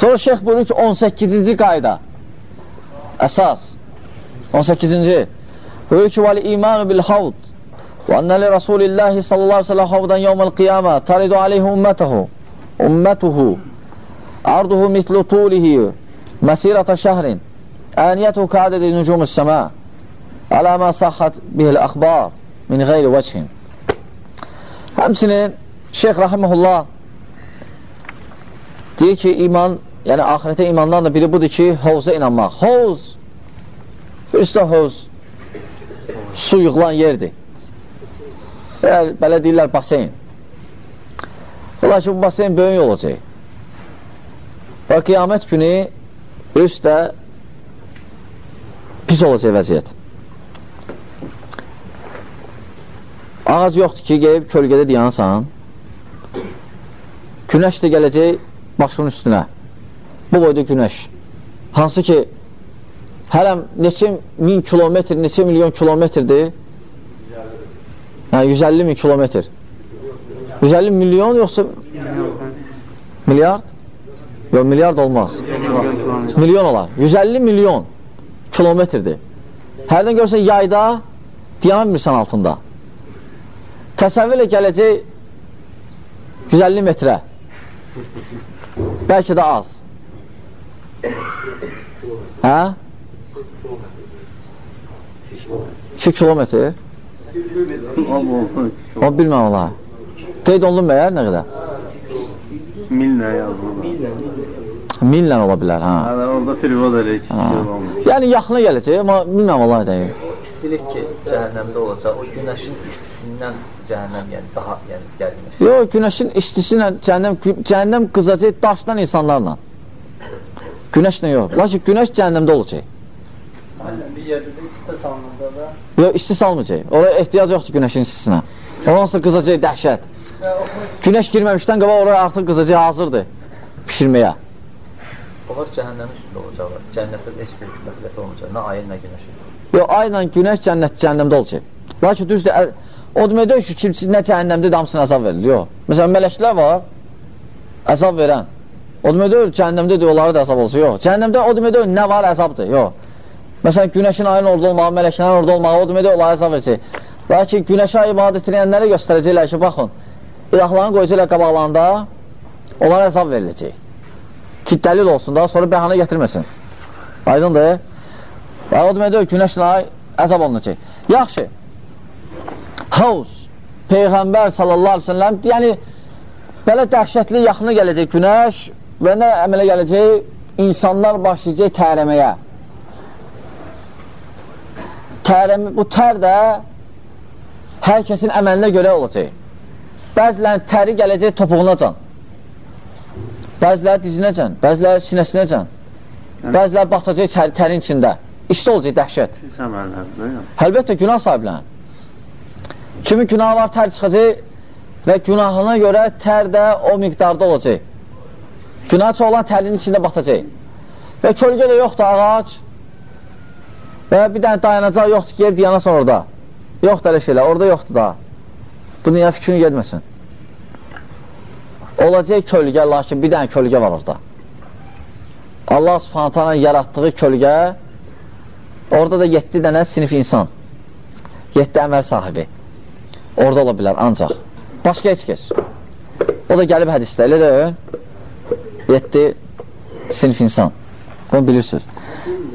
Sonra şeyx buyurur ki, 18-ci qayda, əsas, 18-ci, buyurur ki, vəli imanu bil havd, və annə li Rasulillahi sallallahu aleyhi ve sellem havdan yevməl qiyamə, taridu aleyhi ümmətəhu, ümmətəhu, arduhu mitlu tulihi, məsirətə şəhrin, əniyətuhu kədədi nücumus səmə, alə mə səhət bihil əxbar, min qeyri vəçhin. Həmsinin Şeyx Rahimullah deyir ki, iman, yəni ahirətə imandan da biri budur ki, hovuza inanmaq. Hovuz, üstə hovuz, su yığılan yerdir. Belə, belə deyirlər baseyn. Ola ki, bu baseyn böyük olacaq. Və qiyamət günü üstə pis olacaq vəziyyət. Ağac yoxdur ki, qeyib kölgədə dayansan, günəş də gələcək başının üstünə. Bu boyda günəş. Hansı ki, hələm neçə min kilometr, neçə milyon kilometrdir? Yəni, 150 min kilometr. 150 milyon yoxsa milyard? Yox, milyard olmaz. Milyon olar. 150 milyon kilometrdir. Hərdən görsən yayda dayanmırsan altında. Təsəvvürlə gələcək 150 metrə. Bəlkə də az. Hə? 2 kilometr. O bilməm ola. Qeyd olunur məyər nə qədər? Millə yazılır. Millə ola bilər, hə. Hələ orada perivod elə iki Yəni yaxına gələcək, amma bilməm ola deyil. İstilik ki, cəhənnəmdə olacaq, o günəşin istisindən cəhənnəm yəni daha yəni gərginləşir. Yox, günəşin istisi ilə cəhənnəm, cəhənnəm qızacaq daşdan insanlarla. Günəşlə yox. Lakin günəş cəhənnəmdə olacaq. Bir yerdə də isti salınanda da Yox, isti salmayacaq. Oraya ehtiyac yoxdur günəşin istisinə. Ondan sonra qızacaq dəhşət. Günəş girməmişdən qabaq oraya artıq qızacaq hazırdır pişirməyə. Onlar cəhənnəmin üstündə olacaqlar. Cənnətdə heç bir müxtəlif olmayacaq. Nə ayın, nə günəşin. Yox, ayla günəş cənnət cəhənnəmdə olacaq. Lakin düzdür, o demək deyil ki, kimsə nə cəhənnəmdə damsına əzab verilir. Yox. Məsələn, mələklər var, əzab verən. O demək deyil, cəhənnəmdə deyil, onlara da əzab olsun. Yox. Cəhənnəmdə o demək deyil, nə var əzabdır. Yox. Məsələn, günəşin ayın orada olmağı, mələklərin orada olmağı, o demək deyil, onlara əzab verəcək. Lakin günəşə ibadət edənlərə göstərəcəklər ki, baxın, ilahlarını qoyacaqlar qabaqlarında, onlara əzab veriləcək. Ki, dəlil olsun da, sonra bəhanə gətirməsin. Aydındır? Və o demək deyil, günəşlə ay əzab olunacaq. Yaxşı, Havuz, Peyğəmbər sallallahu aleyhi ve sellem, yəni, belə dəhşətli yaxına gələcək günəş və nə əmələ gələcək? İnsanlar başlayacaq tərəməyə. Tərəmə, bu tər də hər kəsin əməlinə görə olacaq. Bəzilərin təri gələcək topuğunacan, bəziləri dizinəcən, bəziləri sinəsinəcən, bəziləri batacaq tər, tərin içində. İşdə olacaq dəhşət. Pis əməllərdir. yəni. Əlbəttə günah sahiblərin. Kimin günahı var tər çıxacaq və günahına görə tər də o miqdarda olacaq. Günahçı olan tərin içində batacaq. Və kölgə də yoxdur ağac və bir dənə dayanacaq yoxdur ki, diyanasan orada. Yoxdur elə şeylər, orada yoxdur da. Bu niyə fikrini gedməsin? Olacaq kölgə, lakin bir dənə kölgə var orada. Allah subhanətələ yaratdığı kölgə Orada da 7 dənə sinif insan. 7 əməl sahibi. Orada ola bilər ancaq. Başqa heç kəs. O da gəlib hədisdə, elə deyil. 7 sinif insan. Bunu bilirsiniz.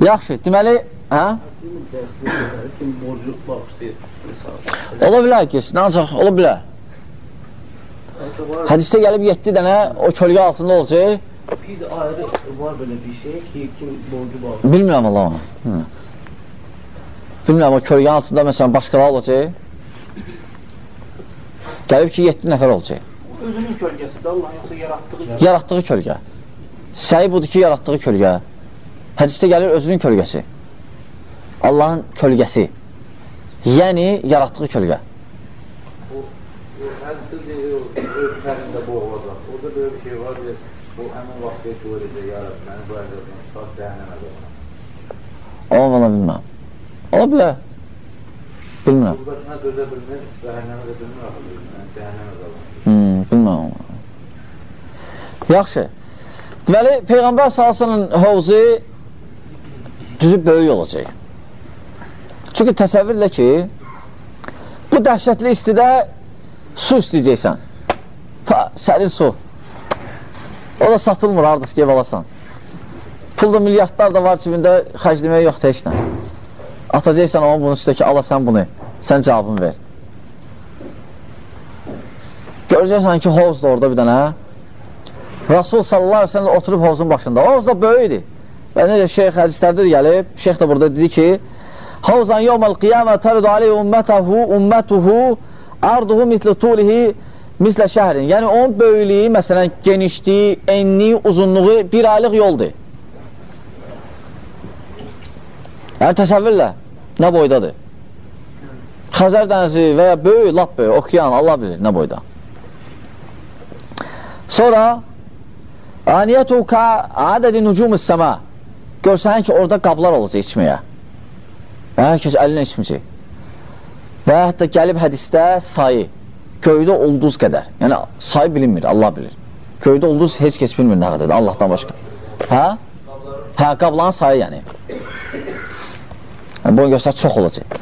Yaxşı, deməli, hə? Ola bilər ki, ancaq, ola bilər. Hədisdə gəlib 7 dənə o kölgə altında olacaq. Bir de ayrı var böyle bir şey ki kim borcu bağışlayır. Bilmirəm Allah onu. Hı. Bilmirəm, o kölgənin altında məsələn başqalar olacaq. Gəlib ki, 7 nəfər olacaq. Özünün kölgəsidir Allah yoksa yarattığı Yaratdığı kölgə. Səhi budur ki, yaratdığı kölgə. Hədisdə gəlir özünün kölgəsi. Allahın kölgəsi. Yəni, yaratdığı kölgə. Hədisdə deyir, öz tərində boğulacaq. Orada böyle bir şey var, deyir, bu həmin vaxtda görəcək, yarab, məni bu əzabdan çıxar, cəhənnəm əzabına. Amma valla bilməm. Ola bilər. Bilmirəm. Buradakına dözə bilmir, cəhənnəmə də bilmir, axı, deyir, mən cəhənnəm əzabına. Hmm, bilməm. Yaxşı. Deməli, Peyğəmbər salsının hovuzu düzü böyük olacaq. Çünki təsəvvürlə ki, bu dəhşətli istidə su istəyəcəksən. Pa, sərin su. O da satılmır, hardası ki, ev alasan. Pulda milyardlar da var cibində, xərcləməyə yoxdur heç nə. Atacaqsan onun bunun üstəki, alasan bunu, sən cavabını ver. Görəcəksən ki, hovuz da orada bir dənə. Rasul sallallahu aleyhi ve oturub hovuzun başında. Hovuz da böyükdir. Və necə şeyx hədislərdə də gəlib, şeyx də burada dedi ki, Havzan yevməl qiyamə təridu aleyhi ümmətəhu, ümmətuhu, arduhu misli tulihi, mislə şəhrin. Yəni, onun böyüklüyü, məsələn, genişliyi, enliyi, uzunluğu bir aylıq yoldur. Yəni, təsəvvürlə, nə boydadır? Xəzər dənizi və ya böyük, lap böyük, okean, Allah bilir nə boyda. Sonra, Aniyyətu ka adədi nucumus səma. Görsənən ki, orada qablar olacaq içməyə. Hər kəs əlinə içməyəcək. Və hətta gəlib hədistə sayı, göydə ulduz qədər. Yəni, sayı bilinmir, Allah bilir. Göydə ulduz heç kəs bilmir nə qədərdir, Allahdan başqa. Hə? Hə, qabların sayı yəni. yəni bunu göstər, çox olacaq.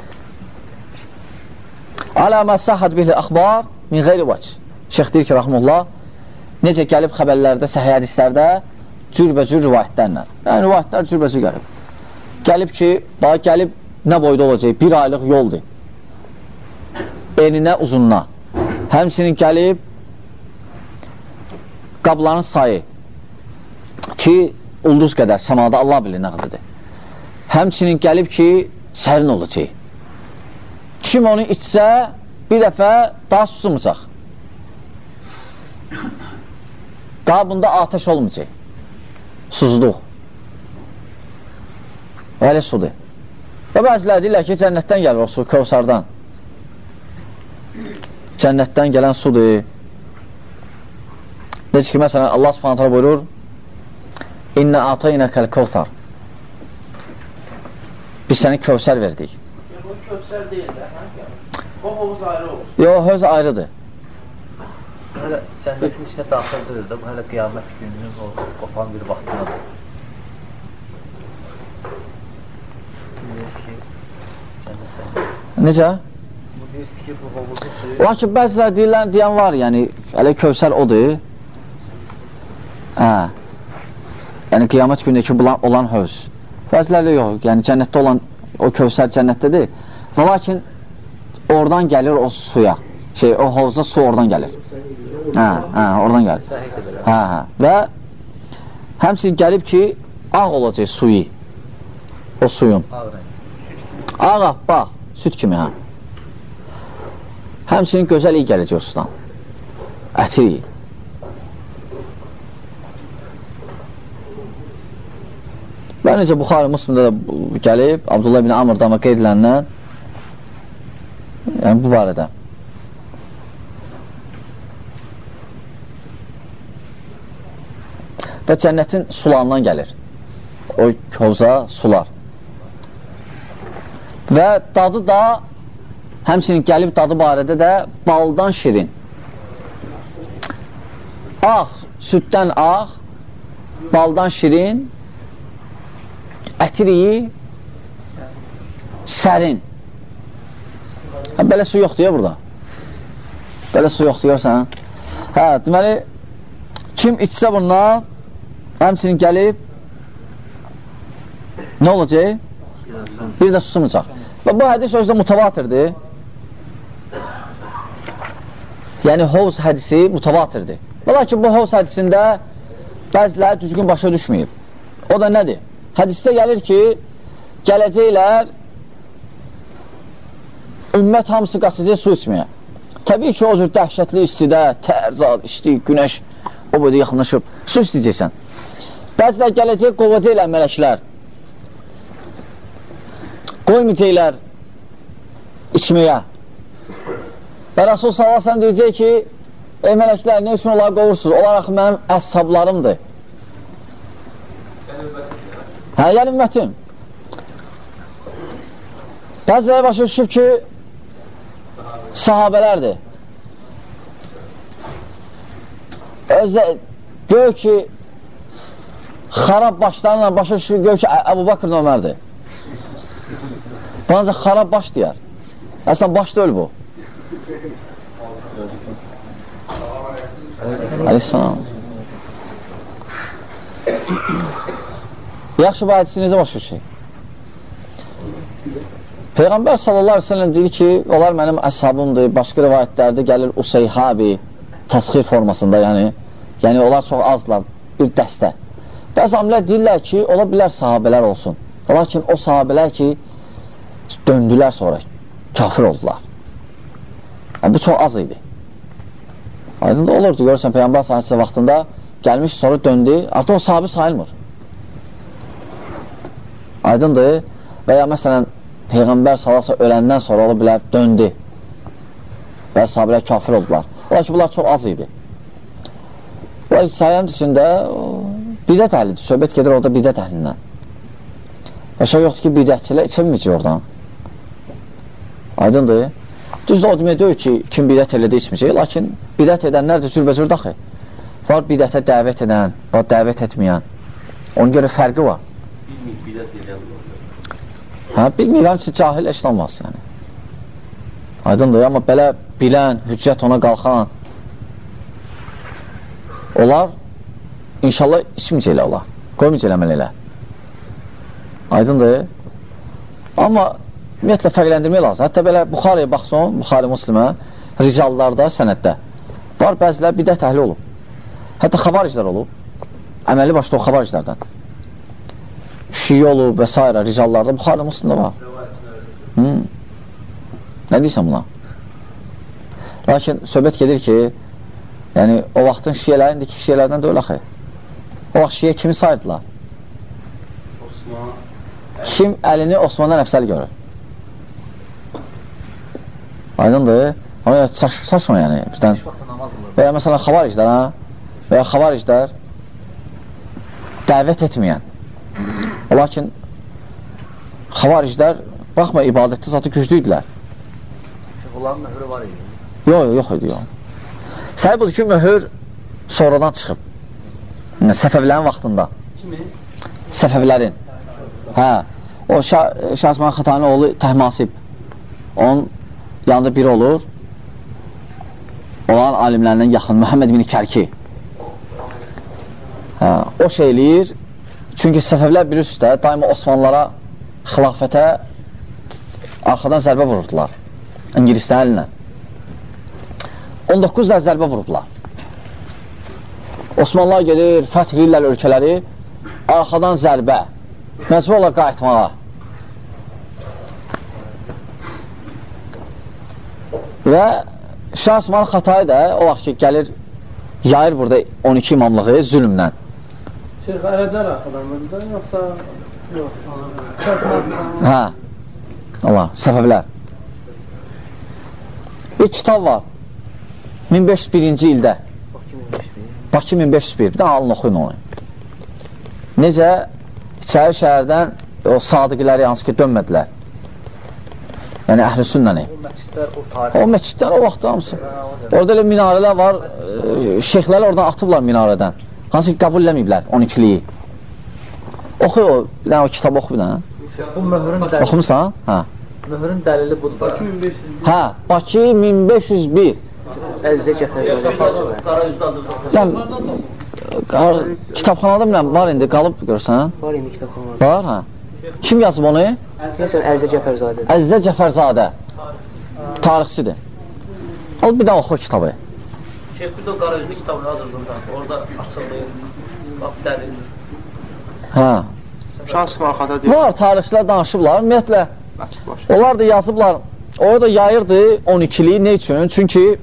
Aləmə səhəd bihi əxbar min qeyri vac. Şeyx deyir ki, rəhmullah, necə gəlib xəbərlərdə, səhiyyə hədislərdə cürbəcür rivayətlərlə. Yəni, rivayətlər cürbəcür gəlib. Gəlib ki, daha gəlib nə boyda olacaq? Bir aylıq yoldur. Eninə, uzununa. Həmçinin gəlib qabların sayı ki, ulduz qədər səmada Allah bilir nə qədədir. Həmçinin gəlib ki, sərin olacaq. Kim onu içsə, bir dəfə daha susmayacaq. Daha bunda ateş olmayacaq. Suzluq. Elə sudur. Və bəzilər deyirlər ki, cənnətdən gəlir o su, Kevsardan. Cənnətdən gələn sudur. Necə ki, məsələn, Allah subhanətlə buyurur, İnnə atayna kəl kevsar. Biz səni kövsər verdik. Bu kövsər deyil də, hə? O hovuz ayrı olsun. Yox, höz ayrıdır. Hələ cənnətin içinə daxil deyil də, bu hələ qiyamət gününün o qopan bir vaxtınadır. Necə? Bu deyirsiniz ki, bu hovuzun suyu Lakin bəzilər deyilən, deyən var, yəni, hələ kövsər odur. Hə. Yəni, qiyamət günündəki bulan, olan hövz. Bəzilər də yox, yəni cənnətdə olan o kövsər cənnətdədir. Və lakin oradan gəlir o suya. Şey, o hovuza su oradan gəlir. Hə, hə, oradan belə. Hə, hə. Və həmçinin gəlib ki, ağ olacaq suyu. O suyun. Ağ bax, süt kimi, hə. Həmçinin gözəl iyi gələcək o sudan. Ətir iyi. Və necə Buxarı Müslimdə də gəlib, Abdullah ibn Amr'dan və qeydiləndən, yəni bu barədə. Və cənnətin sularından gəlir. O hovza sular. Və dadı da həmçinin gəlib dadı barədə də baldan şirin. Ağ, süddən ağ, baldan şirin, ətir iyi, sərin. Hə, belə su yoxdur ya burada. Belə su yoxdur, görsən. Hə, deməli, kim içsə bundan, həmçinin gəlib, nə olacaq? Bir də susmayacaq. Və bu hədis özdə mutavatirdir. Yəni, hovz hədisi mutavatirdir. Və lakin bu hovz hədisində bəziləri düzgün başa düşməyib. O da nədir? Hədisdə gəlir ki, gələcəklər ümmət hamısı qaçacaq su içməyə. Təbii ki, o cür dəhşətli istidə, tərzad, isti, günəş o boyda yaxınlaşıb, su istəyəcəksən. Bəzilər gələcək, qovacaqlər mələklər. Qoymayacaqlar içməyə. Və Rasul Salasən deyəcək ki, ey mələklər, nə üçün onları qovursunuz? Onlar axı mənim əshablarımdır. Hə, yəni ümmətim. Bəziləri başa düşüb ki, sahabələrdir. Özə, gör ki, xarab başlarla başa düşür, ki, Əbu Bakr Ömərdir. Bu ancaq xarab baş deyər. Əslən, baş deyil bu. Aleyhisselam. Yaxşı, bu hədisi necə başa düşür? Peyğəmbər sallallahu aleyhi ve sellem deyir ki, onlar mənim əshabımdır, başqa rivayətlərdə gəlir Useyhabi, təsxir formasında, yəni, yəni onlar çox azlar, bir dəstə. Bəzi amilər deyirlər ki, ola bilər sahabələr olsun. Lakin o sahabələr ki, döndülər sonra, kafir oldular. Yəni, bu çox az idi. Aydın da olurdu, görürsən, Peyğəmbər sahəsi vaxtında gəlmiş, sonra döndü, artıq o sahabi sayılmır. Aydındır və ya məsələn, Peyğəmbər salasa öləndən sonra ola bilər, döndü və sahabələr kafir oldular. Ola ki, bunlar çox az idi. Ola ki, sayəm içində bidət əhlidir, söhbət gedir orada bidət əhlindən. Və şey yoxdur ki, bidətçilər içəməyəcək oradan. Aydındır. Düzdür, o demək deyil ki, kim bidət elədə içməyəcək, lakin bidət edənlər də cürbəcür daxı. Var bidətə dəvət edən, var dəvət etməyən. Ona görə fərqi var. Hə, bilmirəm ki, cahil eşlanmaz yəni. Aydındır, amma belə bilən, hüccət ona qalxan onlar inşallah içməyəcəklər olar. Qoymayacaqlər əməl elə. Aydındır. Amma ümumiyyətlə fərqləndirmək lazım. Hətta belə Buxariyə baxsın, Buxari Müslimə, ricallarda, sənəddə var bəzilər bidət əhli olub. Hətta xavariclər olub. Əməli başda o xavariclərdən. Şiyə olub və s. ricallarda Buxari Müslimdə var. Hmm. Nə deyirsən buna? Lakin söhbət gedir ki, yəni o vaxtın şiyələri indiki şiyələrdən deyil axı. O vaxt şiyə kimi sayırdılar? Kim əlini Osmandan əfsəl görür? Aydındır. Ona görə saç, saçma yəni. Bizdən. Və ya məsələn xavariclər, ha? Və ya xavariclər dəvət etməyən. Lakin xavariclər, baxma, ibadətdə zatı güclüydülər. Onların möhrü var idi. Yox, yox idi, yox. Səbəb budur ki, möhür sonradan çıxıb. Səfəvlərin vaxtında. Kimi? Səfəvlərin. Hə, o Şah, Şahsman Xətanın oğlu Təhmasib. Onun yanında biri olur. Olan alimlərindən yaxın, Məhəmməd bin Kərki. Hə, o şey eləyir. Çünki Səfəvlər bilirsiniz də, daima Osmanlılara xilafətə arxadan zərbə vururdular. İngilislərin əlinə. 19 dər zərbə vurublar. Osmanlılar gelir, fəth edirlər ölkələri, arxadan zərbə, məcbur olar qayıtmağa. Və Şah Osmanlı Xatayı da o vaxt ki, gəlir, yayır burada 12 imamlığı zülmlə. Şeyh ərəblər arxadan mıdır, yoxsa yox? Hə, Allah, səbəblər. Bir kitab var, 1501-ci ildə. Bakı 1501, bir də alın oxuyun onu. Necə içəri şəhərdən o sadiqləri hansı ki dönmədilər. Yəni əhl-i sünnəni. O məscidlər, o tarix. O məscidlər o vaxt hamısı. Orada elə minarələr var, e, şeyxləri oradan atıblar minarədən. Hansı ki qəbul eləməyiblər 12-liyi. Oxu o, bir dənə o kitabı oxu bir dənə. Bu möhrün dəlili, Oxumusan? Hə. möhrün dəlili budur. da. 2500 Hə, Bakı 1501. Əzizə Cəfərzadə təsvir Yəni, kitabxanada biləm, var indi, qalıb görsən. Var indi kitabxanada. Var, hə. Kim yazıb onu? Deyəsən Əzizə Cəfərzadə. Əzizə Cəfərzadə. Tarixçidir. Al bir daha oxu kitabı. Şeyh bir də o qarajlı kitabını hazırlığında, orada açıldı, bax dəlil. Hə. Şah Sımarxada deyir. Var, tarixçilər danışıblar. Ümumiyyətlə, onlar da yazıblar. Orada yayırdı 12-liyi. Ne üçün? Çünki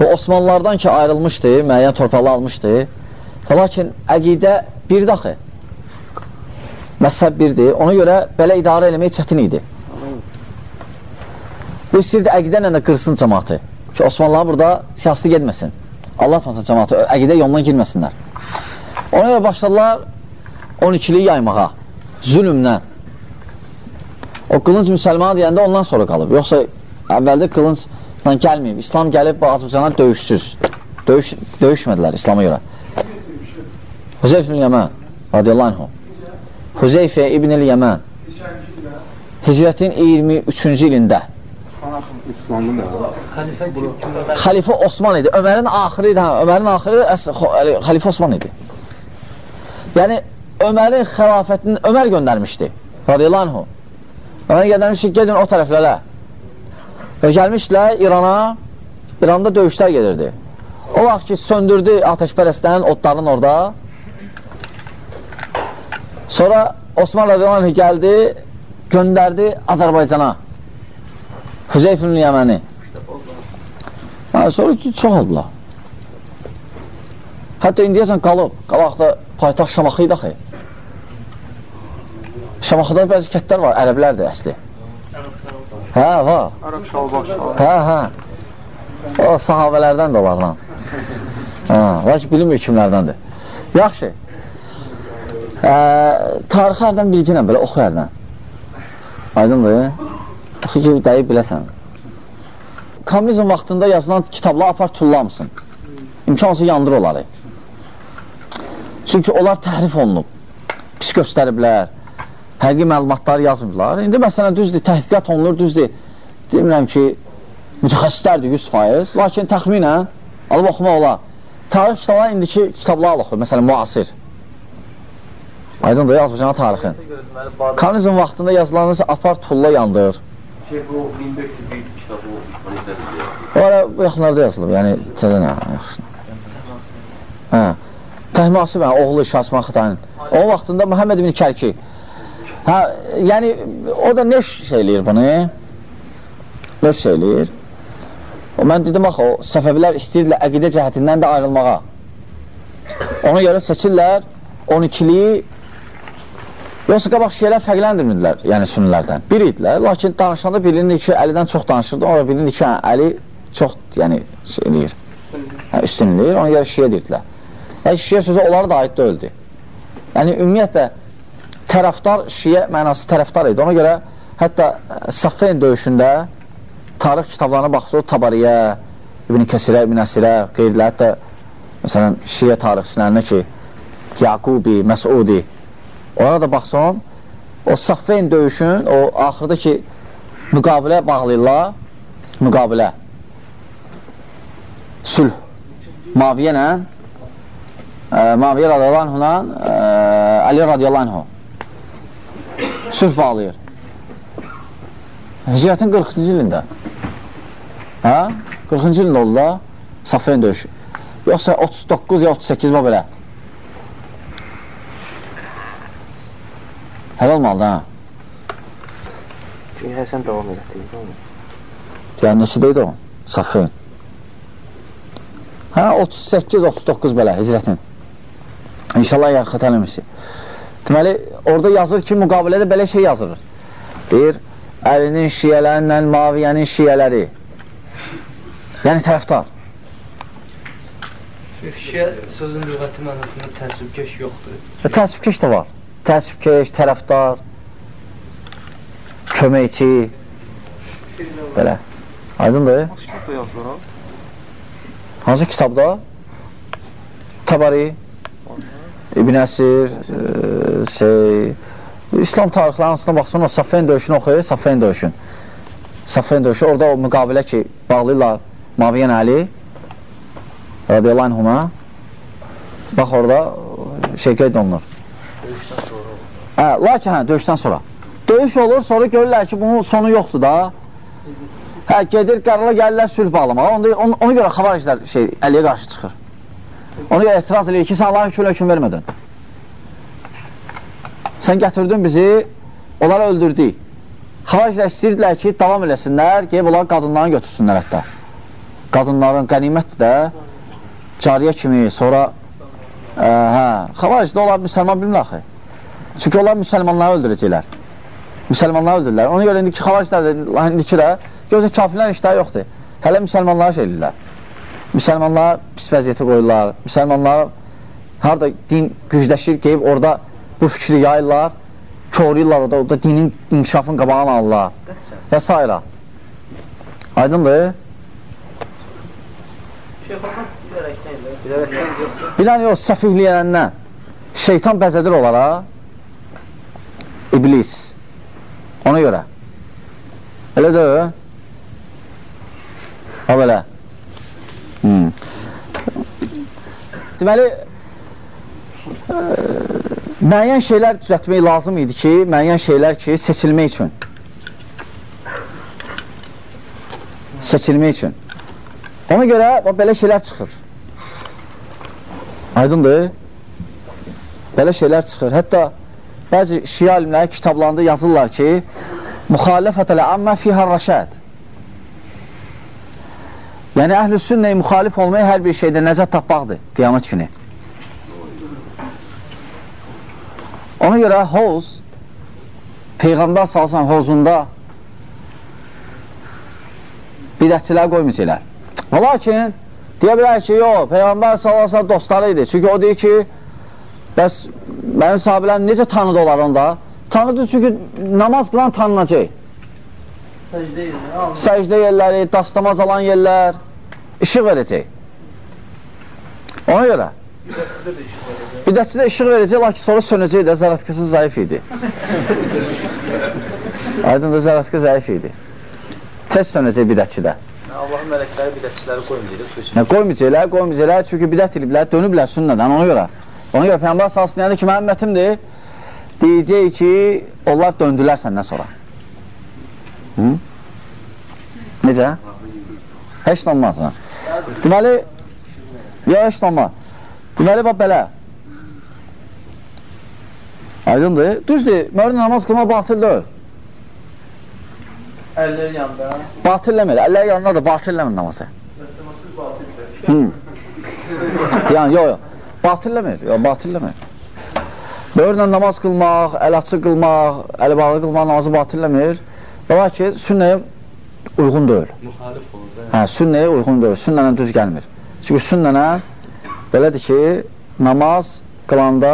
bu Osmanlılardan ki ayrılmışdı, müəyyən torpağı almışdı. Lakin əqidə birdir axı. Məzhəb birdir. Ona görə belə idarə eləmək çətin idi. Bu istəyirdi əqidə ilə də qırsın cəmatı. Ki Osmanlılar burada siyasi getməsin. Anlatmasın cəmatı, əqidə yolundan girməsinlər. Ona görə başladılar 12-liyi yaymağa, zülümlə. O qılınc müsəlmana deyəndə ondan sonra qalıb. Yoxsa əvvəldə qılıncla gəlməyib. İslam gəlib bu Azərbaycana döyüşsüz. Döyüş, döyüşmədilər İslama görə. Huzeyf ibn Yəmən radiyallahu anhu. Huzeyfə ibn Yəmən hicrətin 23-cü ilində Xəlifə Osman idi. Ömərin axırı idi. Ömərin axırı xalifə Osman idi. Yəni Ömərin xilafətini Ömər göndərmişdi. Radiyallahu anhu. Ömər göndərmişdi, gedin o tərəflərə. Və gəlmişdilər İrana. İranda döyüşlər gedirdi. O vaxt ki, söndürdü ateşpərəstlərin otların orada. Sonra Osman radiyallahu anh gəldi, göndərdi Azərbaycana. Hüzeyf ibn Yəməni. Hə, sonra ki, çox oldular. Hətta indiyəsən qalıb. Qabaqda paytaxt Şamaxı idi axı. Şamaxıda bəzi kətlər var, ərəblərdir əsli. Hə, var. Ərəb şalbaş. Hə, hə. O sahabələrdən də var lan. Hə, lakin bilinmir kimlərdəndir. Yaxşı. Ə, tarixi hərdən bilginəm, belə oxu hərdən. Aydındır? Oxu ki, dəyib biləsən. Kommunizm vaxtında yazılan kitablar apar tullamsın. İmkan olsa yandır onları. Çünki onlar təhrif olunub. Pis göstəriblər. Həqiqi məlumatları yazmırlar. İndi məsələn düzdür, təhqiqat olunur, düzdür. Demirəm ki, mütəxəssislərdir 100%, lakin təxminən alıb oxumaq olar. Tarix kitabları indiki kitablar oxuyur, məsələn, müasir. Aydındır, Azərbaycan tarixin. Kommunizm vaxtında yazılanırsa apar tulla yandır. Şey bu 1500 bir kitabı o izlədim. O ara bu yaxınlarda yazılıb, yəni yaxşı. Hə. Təhmasib, hə, oğlu Şahsman Xıtayın. O vaxtında Məhəmməd ibn Kərki. Hə, yəni o da nə şey eləyir bunu? Nə şey eləyir? O mən dedim axı, o Səfəvilər istəyirdilər əqidə cəhətindən də ayrılmağa. Ona görə seçirlər 12-liyi Yoxsa qabaq şeylər fərqləndirmirdilər, yəni sünnilərdən. Bir idilər, lakin danışanda birinin iki Əlidən çox danışırdı, ona birinin iki Əli çox, yəni, şey eləyir, hə, üstünləyir, ona görə şiyə deyirdilər. Yəni, şiyə sözü onlara da aid deyildi. Yəni, ümumiyyətlə, tərəfdar, şiyə mənası tərəfdar idi. Ona görə hətta ə, Saffeyn döyüşündə tarix kitablarına baxsaq, Tabariyə, İbn Kəsirə, İbn Əsirə, qeyrilə, hətta məsələn, şiyə tarixçilərinə ki, Yaqubi, Məsudi, Ona da baxsan, o Saffeyn döyüşün, o axırdakı müqabilə bağlayırlar, müqabilə. Sülh. Maviyyə ilə, ə, Maviyyə radiyallahu anhuna, ə, Əli radiyallahu anhu. Sülh bağlayır. Hicrətin 40-cı ilində. Hə? 40-cı ilində oldu da Saffeyn döyüşü. Yoxsa 39 ya 38 var belə. Hələ olmalı da? Çünki Həsən davam elətdirdi onu. Yəni neçədə idi o? Safin. Hə, 38-39 belə hicrətin. İnşallah xət eləmişsi. Deməli, orada yazır ki, müqabilədə belə şey yazılır. Deyir, əlinin şiyələrindən maviyyənin şiyələri. Yəni tərəfdar. Şiə sözün lüğəti mənasında təəssübkeş yoxdur. Və təəssübkeş də var. Təəssübkeş, tərəfdar, köməkçi, belə. Aydındır? Hansı kitabda yazılır ha? Hansı kitabda? Tabari, İbn Əsir, e, şey, İslam tarixləri hansına baxsın, o Saffeyn döyüşünü oxuyur, Saffeyn döyüşün. Saffeyn döyüşü, orada o müqabilə ki, bağlayırlar Maviyyən Əli, radiyallahu anhuna, bax orada şey qeyd olunur. Hə, lakin hə, döyüşdən sonra. Döyüş olur, sonra görürlər ki, bunun sonu yoxdur da. Hə, gedir, qərara gəlirlər sülh bağlamağa. Onda, on, ona görə xavariclər şey, Əliyə qarşı çıxır. Ona görə etiraz edir ki, sən Allahın hükümlə hökm vermədin. Sən gətirdin bizi, onları öldürdük. Xavariclər istəyirdilər ki, davam eləsinlər, qeyb onlar qadınlarını götürsünlər hətta. Qadınların qənimətdir də, cariyə kimi, sonra ə, hə, xavaricdə onlar müsəlman bilmir axı. Çünki onlar müsəlmanları öldürəcəklər. Müsəlmanları öldürürlər. Ona görə indiki xavariclər də, indiki də, gözə kafirlərin iştahı yoxdur. Hələ müsəlmanları şey edirlər. Müsəlmanları pis vəziyyətə qoyurlar. Müsəlmanları harada din gücləşir, qeyib orada bu fikri yayırlar, koruyurlar orada, orada dinin inkişafın qabağını alırlar və s. Aydındır? Dənə yox, səfihliyələndən. şeytan bəzədir onlara iblis. Ona görə. Elə deyil. Ha belə. Hmm. Deməli, ə, müəyyən şeylər düzətmək lazım idi ki, müəyyən şeylər ki, seçilmək üçün. Seçilmək üçün. Ona görə bax, belə şeylər çıxır. Aydındır? Belə şeylər çıxır. Hətta bəzi şiə alimləri kitablarında yazırlar ki, müxalifətələ amma fihər rəşəd. Yəni, əhl-i sünnəyə müxalif olmaya hər bir şeydə nəcət tapmaqdır qiyamət günü. Ona görə hovuz, Peyğəmbər salsan hovuzunda bidətçilər qoymayacaqlar. Və lakin, deyə bilər ki, yox, Peyğəmbər salsan dostları idi. Çünki o deyir ki, bəs mənim sahabilərim necə tanıdı onlar onda? Tanıdı çünki namaz qılan tanınacaq. Səcdə yerləri, dastamaz alan yerlər, işıq verəcək. Ona görə. Bidətçi də işıq verəcək, lakin sonra sönəcək də zərətkəsi zayıf idi. Aydın da zərətkə zayıf idi. Tez sönəcək bidətçi də. Allahın mələkləri bidətçiləri qoymayacaq su içmək. Yəni, qoymayacaqlar, qoymayacaqlar, çünki bidət ediblər, dönüblər sünnədən, ona görə. Ona görə Peyğəmbər salsın deyəndə ki, mənim ümmətimdir, deyəcək ki, onlar döndülər səndən sonra. Hı? Necə? Heç olmaz. Deməli, ya heç olmaz. Deməli, bax belə. Aydındır. Düzdür, mövrid namaz qılma batıl deyil. Əllər yanında. Batilləmir. Əllər yanında da batilləmir namazı. Hı. yəni, yox, yox. Batilləmir. Yox, batilləmir. Böyürlə namaz qılmaq, əl açıq qılmaq, əl bağlı qılmaq namazı batilləmir. Ki, sünnəyə uyğun deyil. Müxalif olur. Hə, sünnəyə uyğun deyil. Sünnənə düz gəlmir. Çünki sünnənə belədir ki, namaz qılanda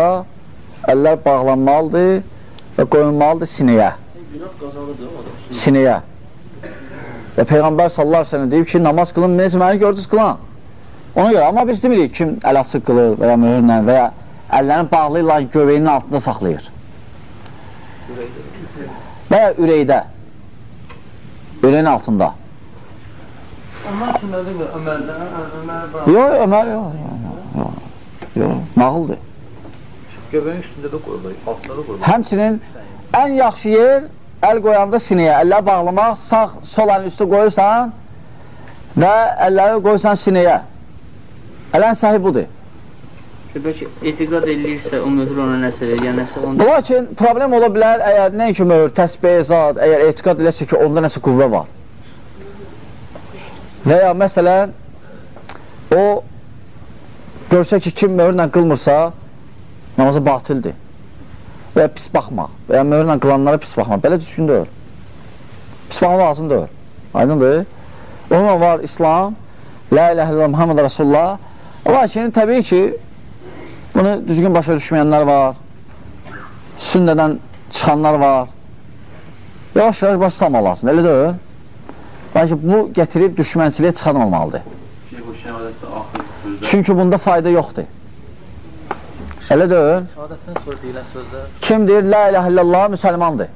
əllər bağlanmalıdır və qoyulmalıdır sinəyə. Sinəyə. Və Peyğəmbər sallallahu sellem deyib ki, namaz qılın, necə məni gördünüz qılan. Ona görə, amma biz demirik kim əl açıq qılır və ya mühürlə və ya əllərini bağlayırlar, gövəyinin altında saxlayır. Və ya ürəkdə, ürəyin altında. Onlar üçün nədir ki, Ömərdən, Ömər. Yox, Ömər, yox, yox, yox, yox, nağıldır. Göbəyin üstündə də qoyulur, altında da qoyulur. Həmçinin ən yaxşı yer əl qoyanda sinəyə, əllər bağlamaq, sağ, sol əlin üstü qoyursan və əlləri qoyursan sinəyə. Ələn səhi budur. Bəlkə etiqad eləyirsə, o möhür ona nəsə verir, yəni nəsə onda Lakin problem ola bilər, əgər nəinki möhür, təsbih, zad, əgər etiqad eləsə ki, onda nəsə qüvvə var. Və ya məsələn, o görsə ki, kim möhürlə qılmırsa, namazı batildir. Və ya pis baxmaq, və ya möhürlə qılanlara pis baxmaq, belə düzgün deyil. Pis baxmaq lazım deyil. Aydındır. Onunla var İslam, La ilahe illallah Muhammed Rasulullah. Lakin təbii ki, bunu düzgün başa düşməyənlər var, sünnədən çıxanlar var. Yavaş-yavaş başlamaq lazım, elə deyil. Lakin bu gətirib düşmənçiliyə çıxan olmalıdır. Şeyh o şəhadətdə axır sözdə Çünki bunda fayda yoxdur. Elə deyil. Şəhadətdən sonra deyilən sözlər Kim deyir, la ilahe illallah müsəlmandır.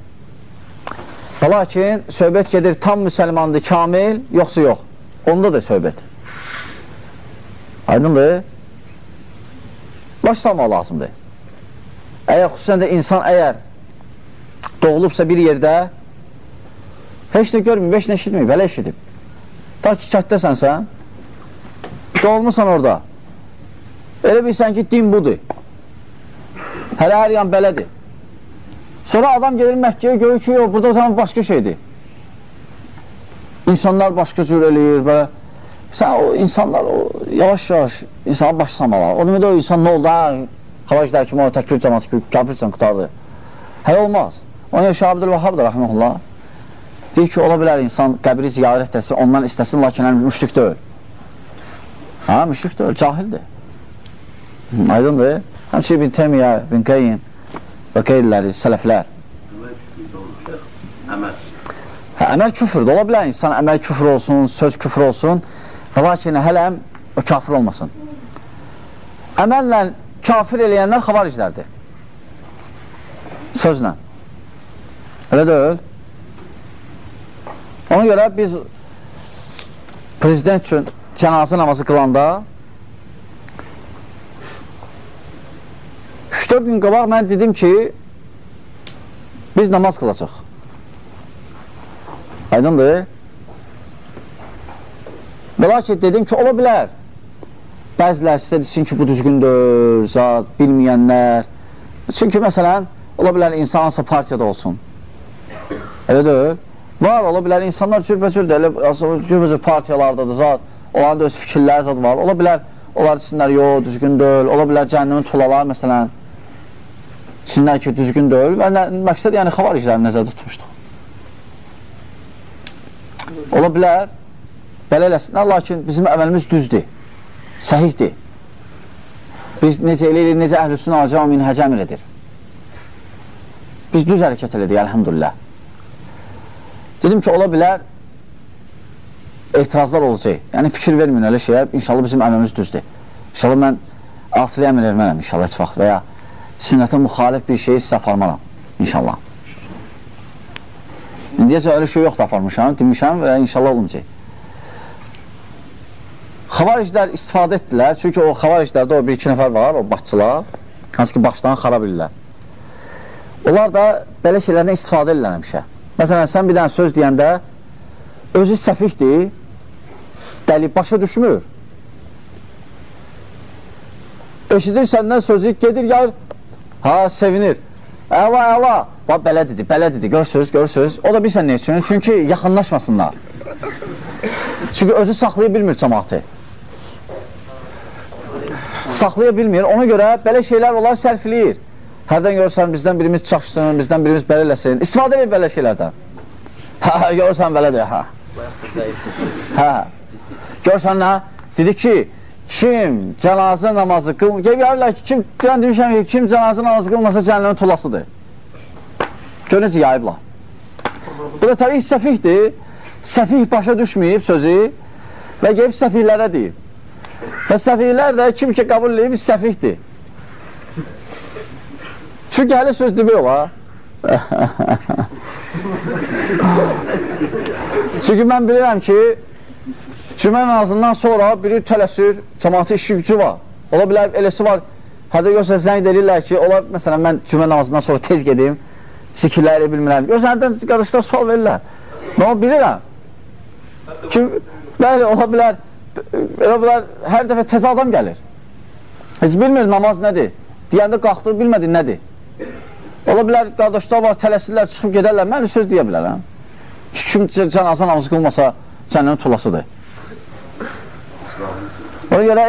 Və Lakin söhbət gedir, tam müsəlmandır, kamil, yoxsa yox. Onda da söhbət. Aydındır. Başlamaq lazımdır. Əgər xüsusən də insan əgər doğulubsa bir yerdə heç nə görməyib, heç nə eşitməyib, belə eşidib. Ta ki, kətdəsənsən, doğulmusan orada. Elə bilsən ki, din budur. Hələ hər yan belədir. Sonra adam gedir Məkkəyə görür ki, yox, burada tam başqa şeydir. İnsanlar başqa cür eləyir və sən o insanlar yavaş-yavaş insana başlamalar. O demək o insan nə oldu? Ha, Xavaclar kimi o təkbir cəmatı kafirsən qutardı. Hələ olmaz. Ona Şeyh Abdülvahab da rəhməhullah deyir ki, ola bilər insan qəbri ziyarət etsin, ondan istəsin, lakin həm müşrik deyil. Ha, müşrik deyil, cahildir. Aydındır. Həmçə İbn Teymiyyə, İbn Qeyyim və qeyriləri, sələflər. əməl. Hə, əməl küfürdür. Ola bilər insan əməl küfür olsun, söz küfür olsun və lakin hələm o kafir olmasın. Əməllə kafir eləyənlər xavariclərdir. Sözlə. Elə deyil. Ona görə biz prezident üçün cənazə namazı qılanda 3-4 gün qabaq mən dedim ki biz namaz qılacaq. Aydındır. Belə ki, dedim ki, ola bilər. Bəzilər sizə desin ki, bu düzgündür, zat, bilməyənlər. Çünki, məsələn, ola bilər insan hansısa partiyada olsun. Elə deyil. Var, ola bilər insanlar cürbəcürdür, elə cürbəcür partiyalardadır, zat. Onların da öz fikirləri zat var. Ola bilər, onlar içinlər, yox, düzgün deyil. Ola bilər, cəhənnəmin tulalar, məsələn, içinlər ki, düzgün deyil. Və nə, məqsəd, yəni, xavaricləri nəzərdə tutmuşduq. Ola bilər, belə eləsinlər, lakin bizim əməlimiz düzdür, səhihdir. Biz necə eləyirik, necə əhlüsünə alacaq min həcəmir edir. Biz düz hərəkət elədik, əlhamdülillah. Dedim ki, ola bilər, etirazlar olacaq. Yəni, fikir verməyin elə şeyə, inşallah bizim əməlimiz düzdür. İnşallah mən asili əmr vermərəm, inşallah, heç vaxt və ya sünnətə müxalif bir şeyi sizə aparmaram, inşallah. İndiyəcə öyle şey yoxdur aparmışam, demişəm və inşallah olunacaq. Xavariclər istifadə etdilər, çünki o xavariclərdə o bir-iki nəfər var, o başçılar, hansı ki, başdan xarab edirlər. Onlar da belə şeylərdən istifadə edirlər həmişə. Məsələn, sən bir dənə söz deyəndə, özü səfihdir, dəli başa düşmür. Eşidir səndən sözü, gedir, gəlir, ha, sevinir. Əla, əla, bax, belə dedi, belə dedi, görsünüz, görsünüz. O da bilsən ne üçün? Çünki yaxınlaşmasınlar. Çünki özü saxlaya bilmir cəmatı. Saxlaya bilmir, ona görə belə şeylər onlar sərfləyir. Hərdən görürsən, bizdən birimiz çaşsın, bizdən birimiz belə eləsin. İstifadə edir belə şeylərdən. Hə, görürsən belədir, hə. Hə. Görürsən nə? Dedi ki, kim cənazə namazı qıl, gəlirlər ki, kim, mən demişəm ki, kim cənazə namazı qılmasa cəhənnəmin tulasıdır. Gör necə yayıblar. Bu da təbii səfihdir. Səfih başa düşməyib sözü və gəlib səfihlərə deyib. Və səfihlər də kim ki qəbul edib, səfihdir. Çünki hələ söz demək ola. Çünki mən bilirəm ki, cümə namazından sonra biri tələsir, cəmatı işi gücü var. Ola bilər, eləsi var. Hədə görsə zəng edirlər ki, ola, məsələn, mən cümə namazından sonra tez gedim, zikirləri bilmirəm. Görsə, hərdən qardaşlar sual verirlər. Mən o bilirəm. Ki, bəli, ola bilər, ola bilər, hər dəfə tez adam gəlir. Heç bilmir namaz nədir. Deyəndə qalxdı, bilmədi nədir. Ola bilər, qardaşlar var, tələsirlər, çıxıb gedərlər. Mən söz deyə bilərəm. Kim cənazə namazı qılmasa, cənnəmin tulasıdır. Ona görə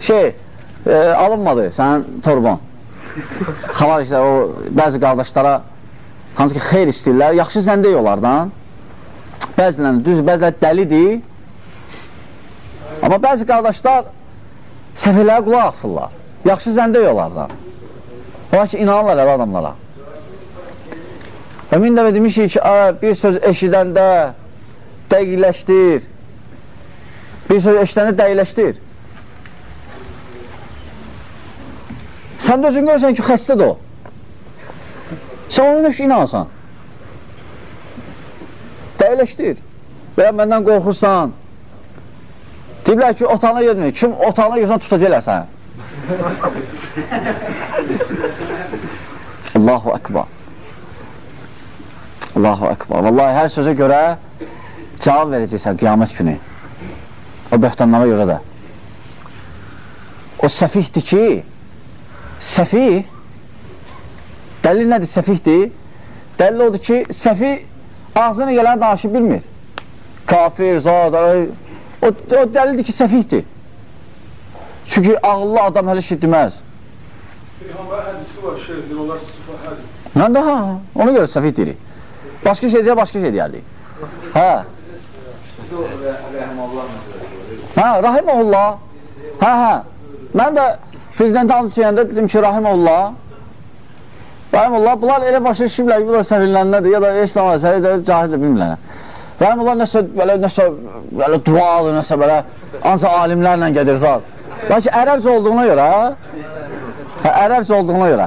şey, e, alınmadı sənin torban. Xavariclər o bəzi qardaşlara hansı ki xeyr istəyirlər, yaxşı zəndə onlardan. Bəziləri düz, bəziləri dəlidir. Amma bəzi qardaşlar səfirlərə qulaq asırlar. Yaxşı zəndə onlardan. Ola ki, inanırlar ələ adamlara. Və min dəfə demişik ki, bir söz eşidəndə dəqiqləşdir. Bir söz eşidəndə dəqiqləşdir. Sən də özün görürsən ki, xəstədir o. Sən onun üçün inansan. Dəqiqləşdir. Və məndən qorxursan. Deyiblər ki, otağına gedmir. Kim otağına girsən tutacaqlar səni. Allahu Akbar. Allahu Akbar. Vallahi hər sözə görə cavab verəcəksən qiyamət günü. O böhtanlara görə də. O səfihdir ki, səfih, dəlil nədir səfihdir? Dəlil odur ki, səfih ağzına gələn danışı bilmir. Kafir, zad, o, o dəlildir ki, səfihdir. Çünki ağıllı adam hələ şey deməz. Peyğəmbər hədisi var, şey deyir, onlar sıfahədir. Mən də, hə, ona görə səfih deyirik. Başqa şey deyə, başqa şey deyərdik. Hə. Hə, rahiməhullah. Hə, hə. Mən də prezidenti adı çəyəndə dedim ki, rahiməhullah. Rahiməhullah, bunlar elə başa düşüblər ki, bu da səfirlənlədir, ya da heç namaz, səfir cahil də bilmirlər. Rahiməhullah nəsə, belə, nəsə, belə dualı, nəsə belə, ancaq alimlərlə gedir zat. Lakin ərəbcə olduğuna görə, Hə, ərəbcə olduğuna görə.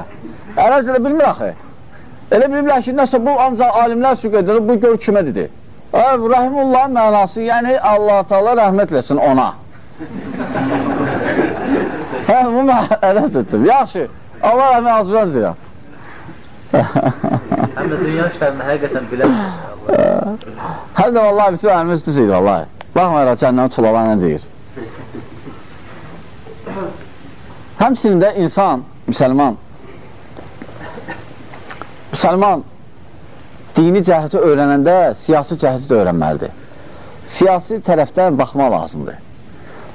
Ərəbcə də bilmir axı. Elə bilirlər ki, nəsə bu ancaq alimlər sük edir, bu gör kimə dedi. Rəhimullah mənası, yəni Allah Taala rəhmət eləsin ona. hə, bu mən ərəbcədir. Yaxşı, Allah rəhmət azbəz deyəm. Həm də dünya işlərini həqiqətən bilən Həm də vallahi bizim əlimiz düz idi vallahi. Baxmayaraq cənnəm tulala nə deyir. Həmsinin də insan, müsəlman, müsəlman dini cəhəti öyrənəndə siyasi cəhəti də öyrənməlidir. Siyasi tərəfdən baxmaq lazımdır.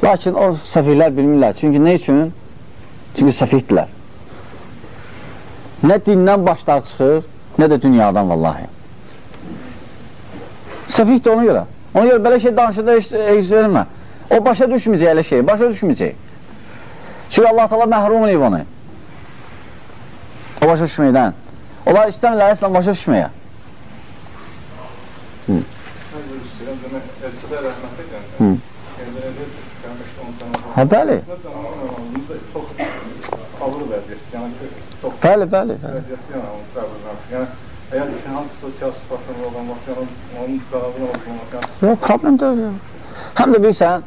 Lakin o səfihlər bilmirlər. Çünki nə üçün? Çünki səfihdirlər. Nə dindən başlar çıxır, nə də dünyadan vallahi. Səfihdir ona görə. Ona görə belə şey danışıda heç, heç vermə. O başa düşməyəcək elə şey, başa düşməyəcək. Çünki Allah Taala məhrum eləyib onu. O başa düşməkdən. Onlar istəmirlər əslən başa düşməyə. Mən demək, Elçidə gəldi. Elçidə gəlmişdi 10 sənə. Hə, bəli. Çox ağır vəziyyət, yəni çox Bəli, bəli, bəli. vəziyyətli yəni edirəm. Yəni, əgər ki, hansısa siyasi partiyada olan vaxt, yəni onun qanadını olmaq, Yox, problem deyil. Həm də bilirsən,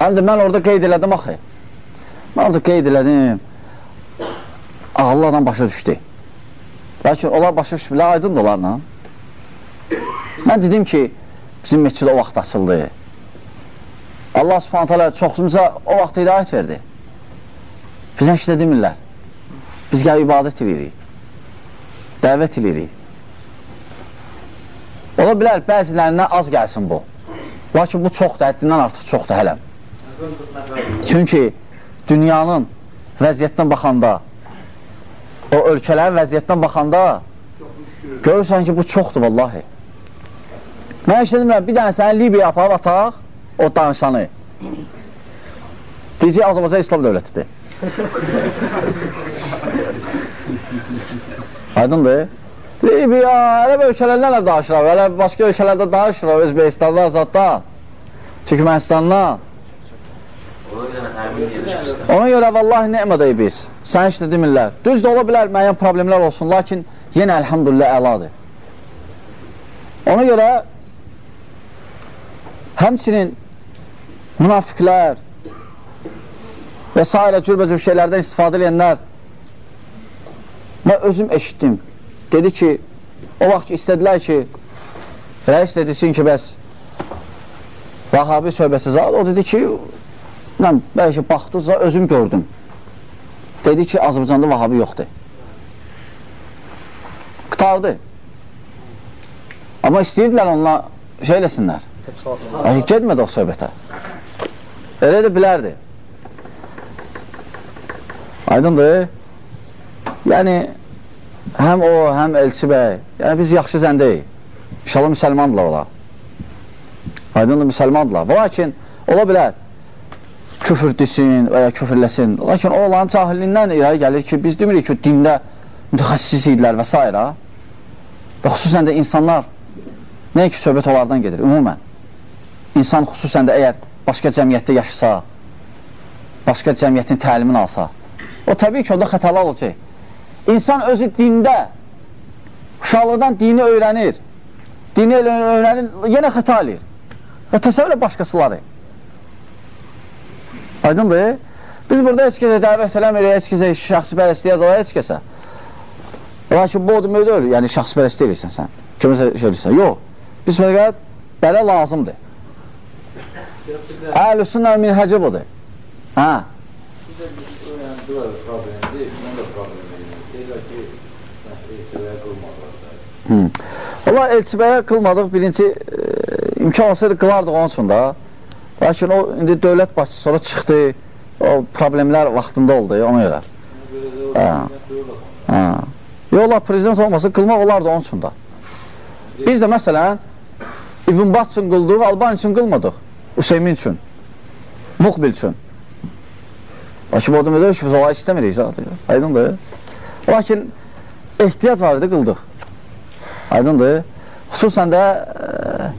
həm də mən orada qeyd elədim axı. Mən orada qeyd elədim. Ağıllı adam başa düşdü. Lakin onlar başa düşmürlər, aydın da onlarla. Mən dedim ki, bizim meçid o vaxt açıldı. Allah subhanət hələ çoxumuza o vaxt hidayət verdi. Bizə heç də demirlər. Biz gəl ibadət edirik. Dəvət edirik. Ola bilər, bəzilərinə az gəlsin bu. Lakin bu çoxdur, həddindən artıq çoxdur hələm. Çünki dünyanın vəziyyətdən baxanda, o ölkələrin vəziyyətdən baxanda görürsən ki, bu çoxdur vallahi. Mən işte demirəm, bir dənə səni Libiyaya aparıb ataq, o danışanı. Deyəcək, Azərbaycan İslam dövlətidir. Aydındır? Libiya, elə bir ölkələrlə danışıraq, elə başqa ölkələrdə danışıraq, Özbekistandan, Azaddan, Türkmenistandan. Ona görə vallahi ne'mədəyik biz. Sən də demirlər. Düz də ola bilər, müəyyən problemlər olsun, lakin yenə əlhamdülillah əladır. Ona görə həmçinin münafiqlər və s. cürbəcür şeylərdən istifadə edənlər mən özüm eşitdim. Dedi ki, o vaxt ki, istədilər ki, rəis dedisin ki, bəs Vahabi söhbəti zad, o dedi ki, mən bəlkə baxdıqca özüm gördüm. Dedi ki, Azərbaycanda Vahabi yoxdur. Qıtardı. Amma istəyirdilər onunla şey eləsinlər. Yəni, gedmədi o söhbətə. Elə də bilərdi. Aydındır. Yəni, həm o, həm Elçi bəy, yəni biz yaxşı zəndəyik. İnşallah müsəlmandırlar ola. Aydındır, müsəlmandırlar. Lakin, ola bilər, küfür desin və ya küfürləsin. Lakin o olan cahillindən irəli gəlir ki, biz demirik ki, dində mütəxəssis idilər və s. Və xüsusən də insanlar nə ki, söhbət onlardan gedir, ümumən. İnsan xüsusən də əgər başqa cəmiyyətdə yaşasa, başqa cəmiyyətin təlimini alsa, o təbii ki, o da xətalı olacaq. İnsan özü dində, uşaqlıqdan dini öyrənir, dini öyrənir, yenə xəta eləyir. Və təsəvvürlə başqasıları. Aydındır? Biz burada heç kəsə dəvət eləmirik, heç kəsə şəxsi bərəstliyə zala heç kəsə. Lakin bu o demək deyil, yəni şəxsi bərəstli eləyirsən sən. Kiməsə şey eləyirsən. Yox. Biz fəqət belə lazımdır. Əhl-üsünlə minhəcə budur. Hə. Valla elçibəyə qılmadıq, birinci e, imkan olsaydı qılardıq onun üçün da. Lakin o, indi dövlət başçısı sonra çıxdı, o problemlər vaxtında oldu ona görə. Hə. Hə. Yola prezident olmasa qılmaq olardı onun üçün da. Biz də məsələn İbn Bat üçün qıldıq, Alban üçün qılmadıq. Hüseymin üçün, Muqbil üçün. Lakin o demək deyil ki, biz olay istəmirik zaten. Aydındır. Lakin ehtiyac var idi, qıldıq. Aydındır. Xüsusən də e,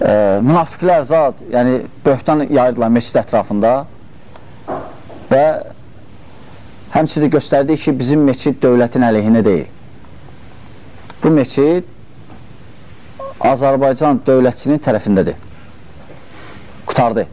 e, münafiqlər zat, yəni böhtan yayırdılar meçid ətrafında və Həmçinin göstərdi ki, bizim meçid dövlətin əleyhinə deyil. Bu meçid Azərbaycan dövlətçinin tərəfindədir. Qutardı.